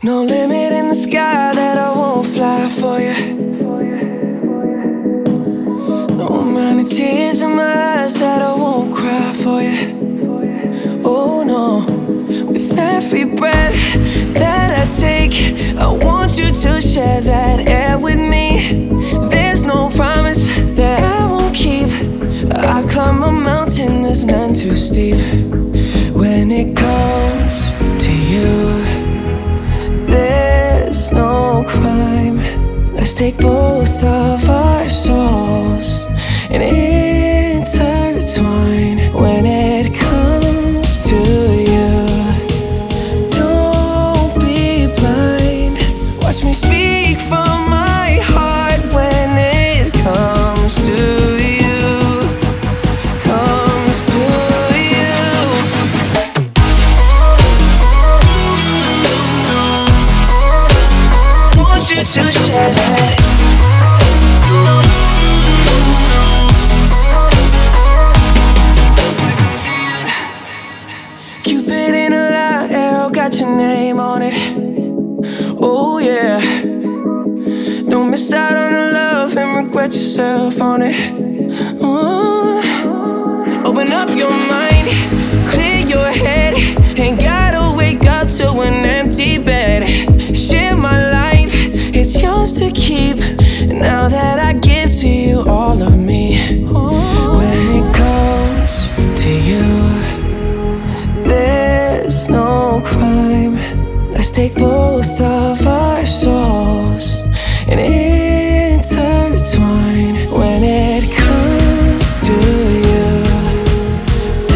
No limit in the sky that I won't fly for you. No amount of tears in my eyes that I won't cry for you. Oh no, with every breath that I take, I want you to share that air with me. There's no promise that I won't keep. I climb a mountain that's none too steep. Let's take both of our souls you to share. Cupid in a light arrow got your name on it. Oh yeah. Don't miss out on the love and regret yourself on it. Oh. To keep. Now that I give to you all of me. When it comes to you, there's no crime. Let's take both of our souls and intertwine. When it comes to you,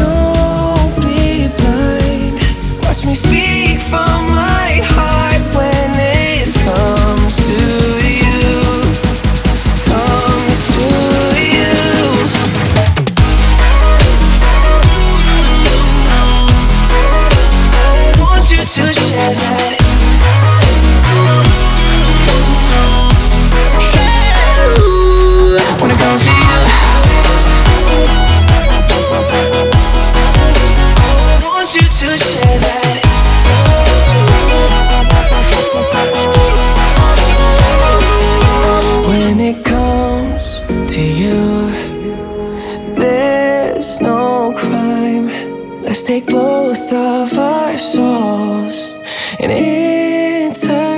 don't be blind. Watch me speak to share you, want you to share that. When it comes to you, Let's take both of our souls and enter